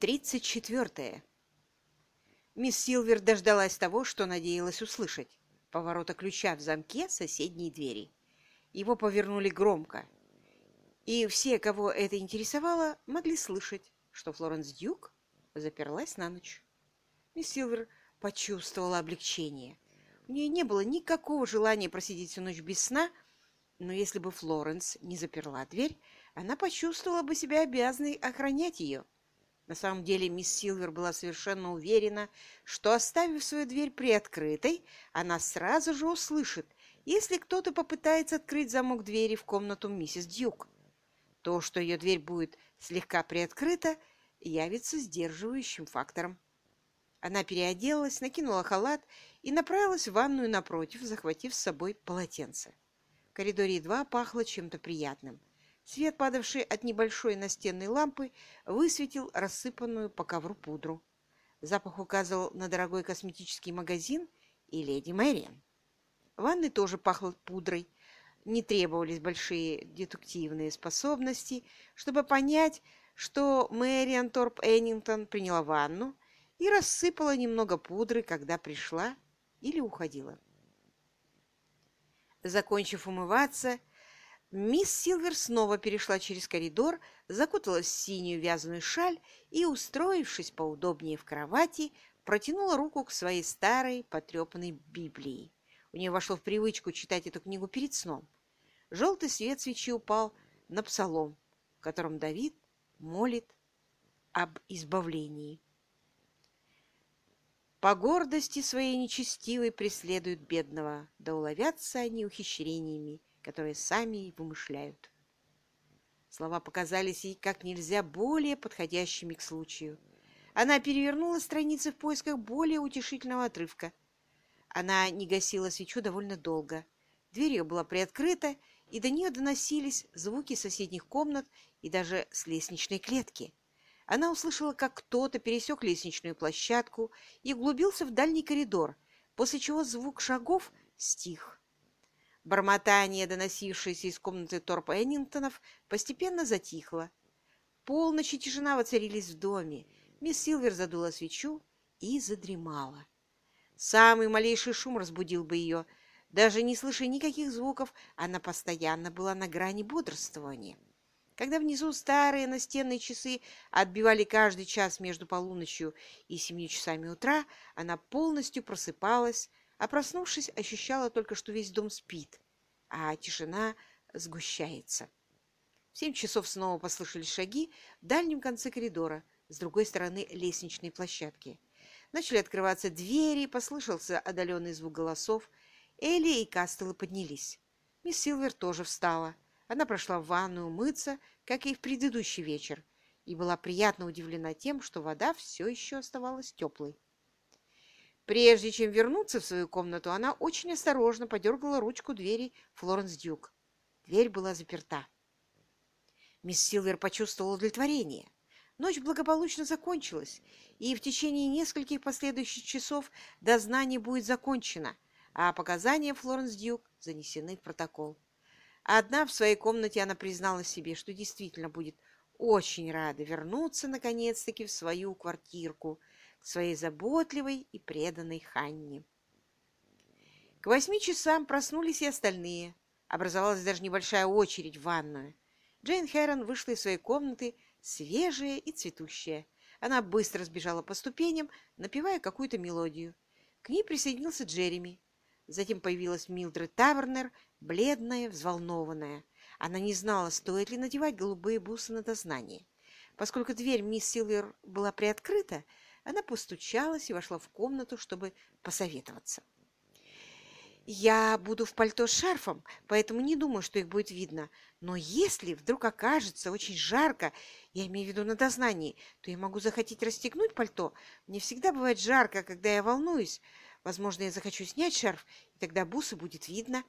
Тридцать четвертое. Мисс Силвер дождалась того, что надеялась услышать. Поворота ключа в замке соседней двери. Его повернули громко. И все, кого это интересовало, могли слышать, что Флоренс Дюк заперлась на ночь. Мисс Силвер почувствовала облегчение. У нее не было никакого желания просидеть всю ночь без сна, но если бы Флоренс не заперла дверь, она почувствовала бы себя обязанной охранять ее. На самом деле мисс Силвер была совершенно уверена, что, оставив свою дверь приоткрытой, она сразу же услышит, если кто-то попытается открыть замок двери в комнату миссис Дюк. То, что ее дверь будет слегка приоткрыта, явится сдерживающим фактором. Она переоделась, накинула халат и направилась в ванную напротив, захватив с собой полотенце. В коридоре едва пахло чем-то приятным. Свет, падавший от небольшой настенной лампы, высветил рассыпанную по ковру пудру. Запах указывал на дорогой косметический магазин и леди Мэриан. Ванной тоже пахло пудрой. Не требовались большие детективные способности, чтобы понять, что Мэриан Торп Эннингтон приняла ванну и рассыпала немного пудры, когда пришла или уходила. Закончив умываться, Мисс Силвер снова перешла через коридор, закуталась в синюю вязаную шаль и, устроившись поудобнее в кровати, протянула руку к своей старой потрепанной Библии. У нее вошло в привычку читать эту книгу перед сном. Желтый свет свечи упал на псалом, в котором Давид молит об избавлении. По гордости своей нечестивой преследуют бедного, да уловятся они ухищрениями, которые сами вымышляют. Слова показались ей как нельзя более подходящими к случаю. Она перевернула страницы в поисках более утешительного отрывка. Она не гасила свечу довольно долго. Дверь ее была приоткрыта, и до нее доносились звуки соседних комнат и даже с лестничной клетки. Она услышала, как кто-то пересек лестничную площадку и углубился в дальний коридор, после чего звук шагов стих. Бормотание, доносившееся из комнаты Торпа Эннингтонов, постепенно затихло. Полночь и тишина воцарились в доме. Мисс Силвер задула свечу и задремала. Самый малейший шум разбудил бы ее. Даже не слыша никаких звуков, она постоянно была на грани бодрствования. Когда внизу старые настенные часы отбивали каждый час между полуночью и семью часами утра, она полностью просыпалась, а проснувшись, ощущала только, что весь дом спит, а тишина сгущается. В семь часов снова послышались шаги в дальнем конце коридора, с другой стороны лестничной площадки. Начали открываться двери, послышался отдаленный звук голосов. Элли и Кастелы поднялись. Мисс Силвер тоже встала. Она прошла в ванную умыться, как и в предыдущий вечер, и была приятно удивлена тем, что вода все еще оставалась теплой. Прежде чем вернуться в свою комнату, она очень осторожно подергала ручку двери Флоренс Дюк. Дверь была заперта. Мисс Силвер почувствовала удовлетворение. Ночь благополучно закончилась, и в течение нескольких последующих часов дознание будет закончено, а показания Флоренс Дюк занесены в протокол. Одна в своей комнате она признала себе, что действительно будет очень рада вернуться наконец-таки в свою квартирку – своей заботливой и преданной Ханне. К восьми часам проснулись и остальные. Образовалась даже небольшая очередь в ванную. Джейн Хэрон вышла из своей комнаты свежая и цветущая. Она быстро сбежала по ступеням, напевая какую-то мелодию. К ней присоединился Джереми. Затем появилась Милдред Тавернер, бледная, взволнованная. Она не знала, стоит ли надевать голубые бусы на дознание. Поскольку дверь мисс Силвер была приоткрыта, она постучалась и вошла в комнату, чтобы посоветоваться. «Я буду в пальто с шарфом, поэтому не думаю, что их будет видно. Но если вдруг окажется очень жарко, я имею в виду на дознании, то я могу захотеть расстегнуть пальто. Мне всегда бывает жарко, когда я волнуюсь. Возможно, я захочу снять шарф, и тогда бусы будет видно.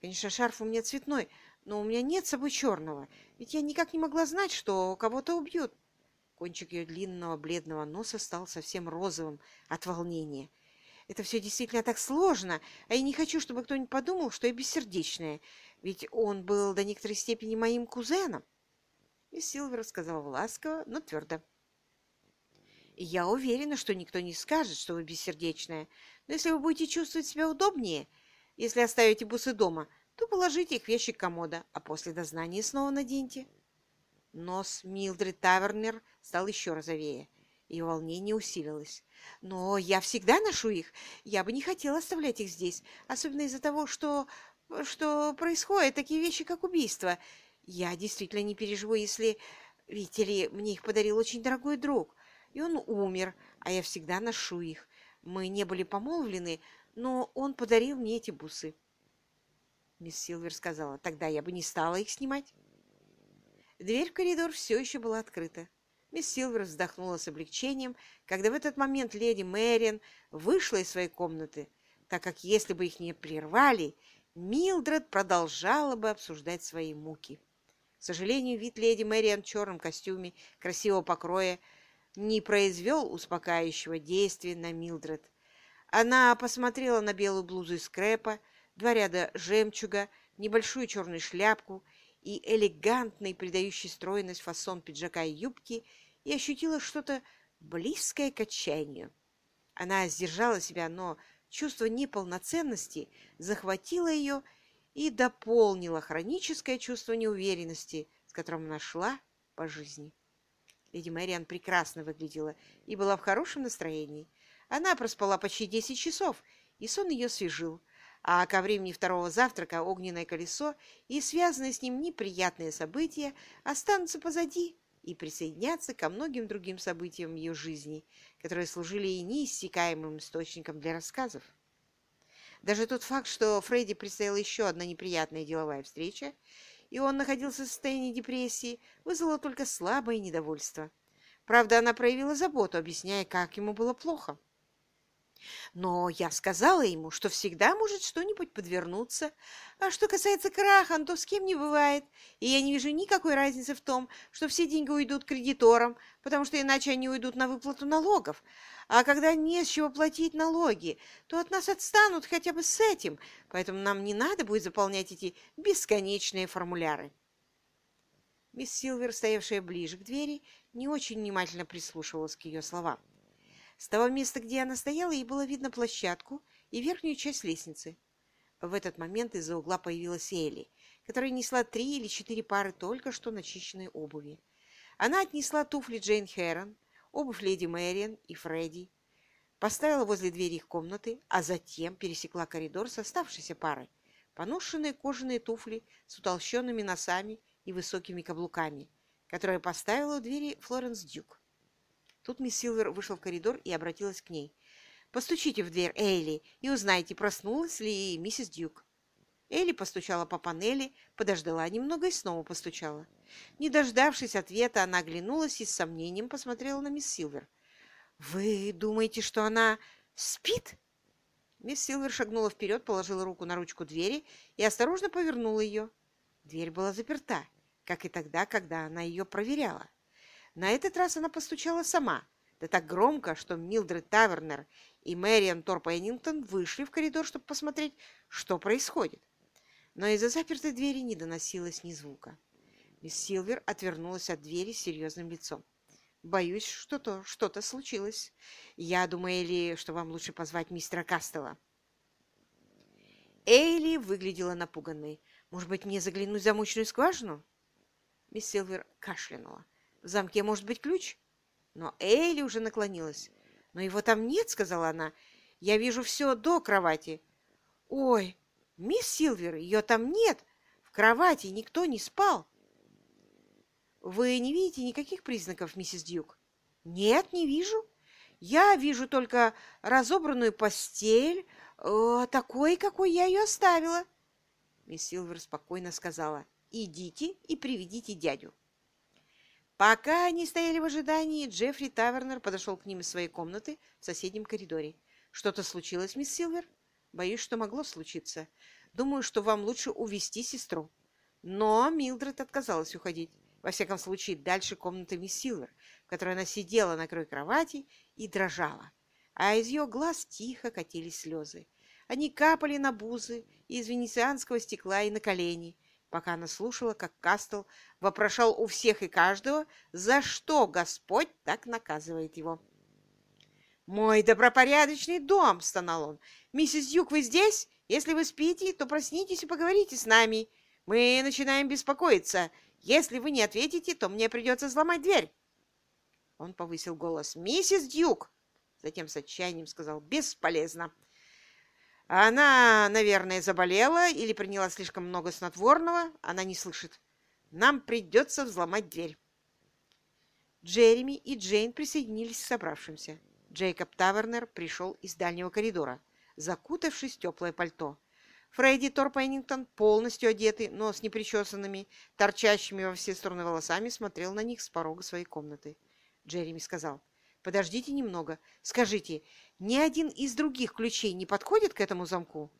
Конечно, шарф у меня цветной, но у меня нет с собой черного, ведь я никак не могла знать, что кого-то убьют. Кончик ее длинного бледного носа стал совсем розовым от волнения. Это все действительно так сложно, а я не хочу, чтобы кто-нибудь подумал, что я бессердечная, ведь он был до некоторой степени моим кузеном. И Силвер сказала ласково, но твердо. Я уверена, что никто не скажет, что вы бессердечная, но если вы будете чувствовать себя удобнее, если оставите бусы дома, то положите их в ящик комода, а после дознания снова наденьте. Нос Милдред Тавернер стал еще розовее. Ее волнение усилилось. «Но я всегда ношу их. Я бы не хотела оставлять их здесь, особенно из-за того, что... что происходят такие вещи, как убийство. Я действительно не переживу, если... Видите ли, мне их подарил очень дорогой друг, и он умер, а я всегда ношу их. Мы не были помолвлены, но он подарил мне эти бусы». Мисс Силвер сказала, «Тогда я бы не стала их снимать». Дверь в коридор все еще была открыта. Мисс Силвер вздохнула с облегчением, когда в этот момент леди Мэриан вышла из своей комнаты, так как если бы их не прервали, Милдред продолжала бы обсуждать свои муки. К сожалению, вид леди Мэриан в черном костюме красивого покроя не произвел успокаивающего действия на Милдред. Она посмотрела на белую блузу из скрепа, два ряда жемчуга, небольшую черную шляпку и элегантный, придающий стройность фасон пиджака и юбки и ощутила что-то близкое к отчаянию. Она сдержала себя, но чувство неполноценности захватило ее и дополнило хроническое чувство неуверенности, с которым она шла по жизни. Леди Мэриан прекрасно выглядела и была в хорошем настроении. Она проспала почти десять часов, и сон ее свежил, а ко времени второго завтрака огненное колесо и связанные с ним неприятные события останутся позади, и присоединяться ко многим другим событиям ее жизни, которые служили ей неиссякаемым источником для рассказов. Даже тот факт, что Фредди предстояла еще одна неприятная деловая встреча, и он находился в состоянии депрессии, вызвало только слабое недовольство. Правда, она проявила заботу, объясняя, как ему было плохо. Но я сказала ему, что всегда может что-нибудь подвернуться. А что касается Крахан, то с кем не бывает. И я не вижу никакой разницы в том, что все деньги уйдут кредиторам, потому что иначе они уйдут на выплату налогов. А когда не с чего платить налоги, то от нас отстанут хотя бы с этим, поэтому нам не надо будет заполнять эти бесконечные формуляры. Мисс Силвер, стоявшая ближе к двери, не очень внимательно прислушивалась к ее словам. С того места, где она стояла, ей было видно площадку и верхнюю часть лестницы. В этот момент из-за угла появилась Элли, которая несла три или четыре пары только что начищенной обуви. Она отнесла туфли Джейн Хэрон, обувь леди Мэриан и Фредди, поставила возле двери их комнаты, а затем пересекла коридор с оставшейся парой. Поношенные кожаные туфли с утолщенными носами и высокими каблуками, которые поставила у двери Флоренс Дюк. Тут мисс Силвер вышла в коридор и обратилась к ней. «Постучите в дверь, Эйли, и узнайте, проснулась ли миссис Дюк». Элли постучала по панели, подождала немного и снова постучала. Не дождавшись ответа, она оглянулась и с сомнением посмотрела на мисс Силвер. «Вы думаете, что она спит?» Мисс Силвер шагнула вперед, положила руку на ручку двери и осторожно повернула ее. Дверь была заперта, как и тогда, когда она ее проверяла. На этот раз она постучала сама, да так громко, что Милдред Тавернер и Мэриан Торп Эннингтон вышли в коридор, чтобы посмотреть, что происходит. Но из-за запертой двери не доносилось ни звука. Мисс Силвер отвернулась от двери с серьезным лицом. «Боюсь, что-то что-то случилось. Я думаю, Элли, что вам лучше позвать мистера Кастела». Эйли выглядела напуганной. «Может быть, мне заглянуть в замочную скважину?» Мисс Силвер кашлянула. В замке может быть ключ? Но Эйли уже наклонилась. «Но его там нет», — сказала она. «Я вижу все до кровати». «Ой, мисс Силвер, ее там нет. В кровати никто не спал». «Вы не видите никаких признаков, миссис Дьюк?» «Нет, не вижу. Я вижу только разобранную постель, э, такой, какой я ее оставила». Мисс Силвер спокойно сказала, «Идите и приведите дядю». Пока они стояли в ожидании, Джеффри Тавернер подошел к ним из своей комнаты в соседнем коридоре. «Что-то случилось, мисс Силвер?» «Боюсь, что могло случиться. Думаю, что вам лучше увести сестру». Но Милдред отказалась уходить. Во всяком случае, дальше комнаты мисс Силвер, в которой она сидела на краю кровати и дрожала. А из ее глаз тихо катились слезы. Они капали на бузы из венецианского стекла и на колени, пока она слушала, как Кастел вопрошал у всех и каждого, за что Господь так наказывает его. «Мой добропорядочный дом!» — стонал он. «Миссис Дюк, вы здесь? Если вы спите, то проснитесь и поговорите с нами. Мы начинаем беспокоиться. Если вы не ответите, то мне придется взломать дверь». Он повысил голос. «Миссис Дюк!» Затем с отчаянием сказал. «Бесполезно. Она, наверное, заболела или приняла слишком много снотворного. Она не слышит. Нам придется взломать дверь». Джереми и Джейн присоединились к собравшимся. Джейкоб Тавернер пришел из дальнего коридора, закутавшись в теплое пальто. Фредди Торпеннингтон, полностью одетый, но с непричесанными, торчащими во все стороны волосами, смотрел на них с порога своей комнаты. Джереми сказал, «Подождите немного. Скажите, ни один из других ключей не подходит к этому замку?»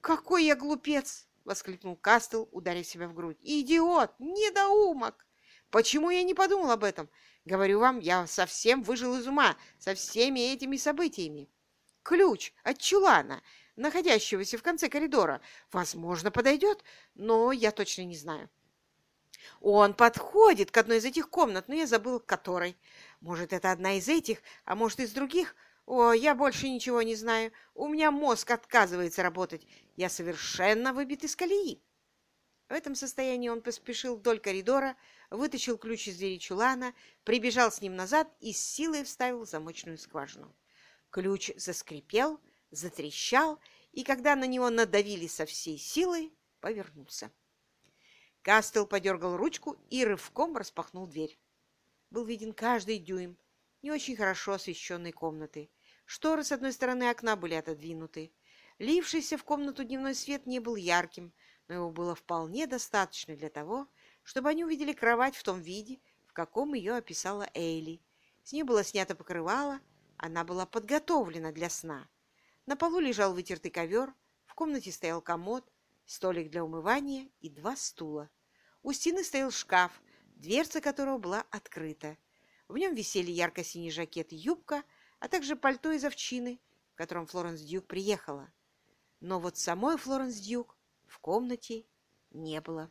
«Какой я глупец!» — воскликнул Кастел, ударив себя в грудь. «Идиот! Недоумок! Почему я не подумал об этом? Говорю вам, я совсем выжил из ума со всеми этими событиями. Ключ от чулана, находящегося в конце коридора, возможно, подойдет, но я точно не знаю. Он подходит к одной из этих комнат, но я забыл, к которой. Может, это одна из этих, а может, из других. О, я больше ничего не знаю. У меня мозг отказывается работать. Я совершенно выбит из колеи. В этом состоянии он поспешил вдоль коридора, вытащил ключ из двери чулана, прибежал с ним назад и с силой вставил замочную скважину. Ключ заскрипел, затрещал, и когда на него надавили со всей силой, повернулся. Кастел подергал ручку и рывком распахнул дверь. Был виден каждый дюйм не очень хорошо освещенной комнаты. Шторы с одной стороны окна были отодвинуты. Лившийся в комнату дневной свет не был ярким, но его было вполне достаточно для того, чтобы они увидели кровать в том виде, в каком ее описала Эйли. С нее было снято покрывало, она была подготовлена для сна. На полу лежал вытертый ковер, в комнате стоял комод, столик для умывания и два стула. У стены стоял шкаф, дверца которого была открыта. В нем висели ярко-синий жакет и юбка, а также пальто из овчины, в котором Флоренс Дьюк приехала. Но вот самой Флоренс Дьюк в комнате не было.